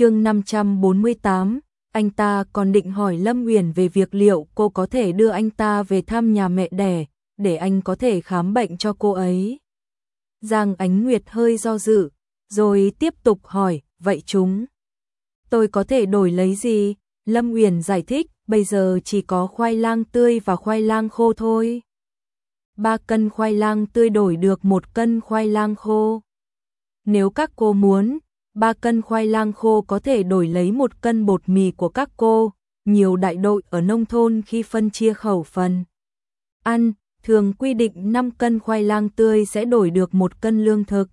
chương 548, anh ta còn định hỏi Lâm Uyển về việc liệu cô có thể đưa anh ta về thăm nhà mẹ đẻ, để anh có thể khám bệnh cho cô ấy. Giang Ánh Nguyệt hơi do dự, rồi tiếp tục hỏi, vậy chúng, tôi có thể đổi lấy gì? Lâm Uyển giải thích, bây giờ chỉ có khoai lang tươi và khoai lang khô thôi. Ba cân khoai lang tươi đổi được một cân khoai lang khô. Nếu các cô muốn, ba cân khoai lang khô có thể đổi lấy một cân bột mì của các cô. Nhiều đại đội ở nông thôn khi phân chia khẩu phần ăn, thường quy định 5 cân khoai lang tươi sẽ đổi được một cân lương thực.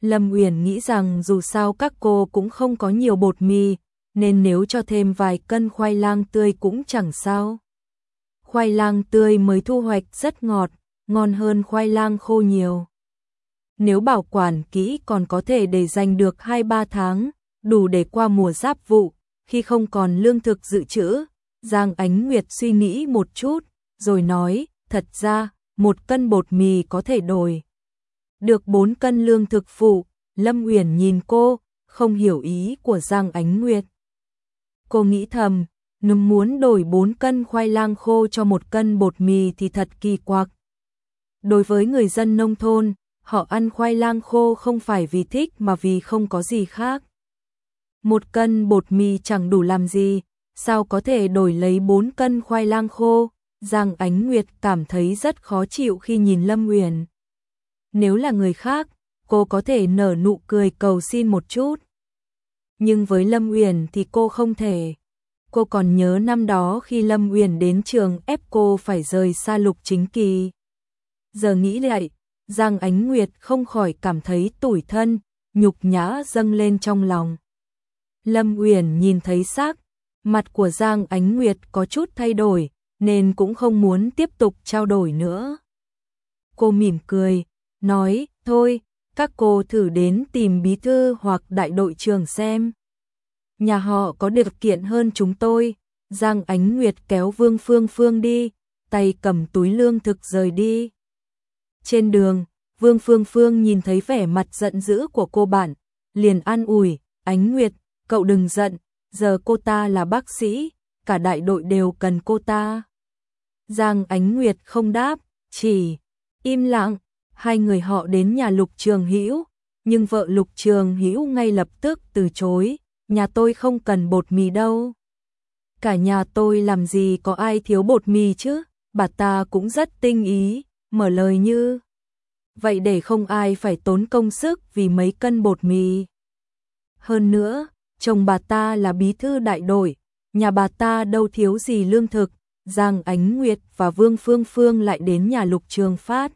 Lâm Uyển nghĩ rằng dù sao các cô cũng không có nhiều bột mì, nên nếu cho thêm vài cân khoai lang tươi cũng chẳng sao. Khoai lang tươi mới thu hoạch rất ngọt, ngon hơn khoai lang khô nhiều. Nếu bảo quản kỹ còn có thể để dành được 2-3 tháng, đủ để qua mùa giáp vụ, khi không còn lương thực dự trữ. Giang Ánh Nguyệt suy nghĩ một chút, rồi nói, thật ra, một cân bột mì có thể đổi. Được 4 cân lương thực phụ, Lâm Uyển nhìn cô, không hiểu ý của Giang Ánh Nguyệt. Cô nghĩ thầm, nếu muốn đổi 4 cân khoai lang khô cho một cân bột mì thì thật kỳ quặc. Đối với người dân nông thôn, họ ăn khoai lang khô không phải vì thích mà vì không có gì khác. Một cân bột mì chẳng đủ làm gì, sao có thể đổi lấy 4 cân khoai lang khô? Giang Ánh Nguyệt cảm thấy rất khó chịu khi nhìn Lâm Uyển. Nếu là người khác, cô có thể nở nụ cười cầu xin một chút. Nhưng với Lâm Uyển thì cô không thể. Cô còn nhớ năm đó khi Lâm Uyển đến trường ép cô phải rời xa Lục Chính Kỳ. Giờ nghĩ lại, Giang Ánh Nguyệt không khỏi cảm thấy tủi thân, nhục nhã dâng lên trong lòng. Lâm Uyển nhìn thấy xác, mặt của Giang Ánh Nguyệt có chút thay đổi, nên cũng không muốn tiếp tục trao đổi nữa. Cô mỉm cười, nói, thôi, các cô thử đến tìm bí thư hoặc đại đội trưởng xem. Nhà họ có điều kiện hơn chúng tôi, Giang Ánh Nguyệt kéo Vương Phương Phương đi, tay cầm túi lương thực rời đi. Trên đường, Vương Phương Phương nhìn thấy vẻ mặt giận dữ của cô bạn, liền an ủi, Ánh Nguyệt, cậu đừng giận, giờ cô ta là bác sĩ, cả đại đội đều cần cô ta. Giang Ánh Nguyệt không đáp, chỉ im lặng, hai người họ đến nhà Lục Trường Hữu, nhưng vợ Lục Trường Hữu ngay lập tức từ chối, nhà tôi không cần bột mì đâu. Cả nhà tôi làm gì có ai thiếu bột mì chứ, bà ta cũng rất tinh ý, mở lời như vậy để không ai phải tốn công sức vì mấy cân bột mì. Hơn nữa, chồng bà ta là bí thư đại đội, nhà bà ta đâu thiếu gì lương thực, Giang Ánh Nguyệt và Vương Phương Phương lại đến nhà Lục Trường Phát.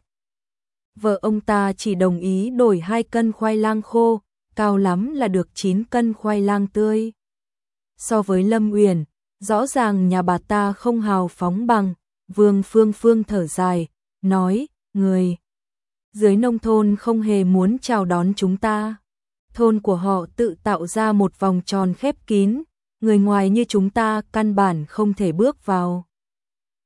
Vợ ông ta chỉ đồng ý đổi 2 cân khoai lang khô, cao lắm là được 9 cân khoai lang tươi. So với Lâm Uyển, rõ ràng nhà bà ta không hào phóng bằng, Vương Phương Phương thở dài, nói, người dưới nông thôn không hề muốn chào đón chúng ta. Thôn của họ tự tạo ra một vòng tròn khép kín, người ngoài như chúng ta căn bản không thể bước vào.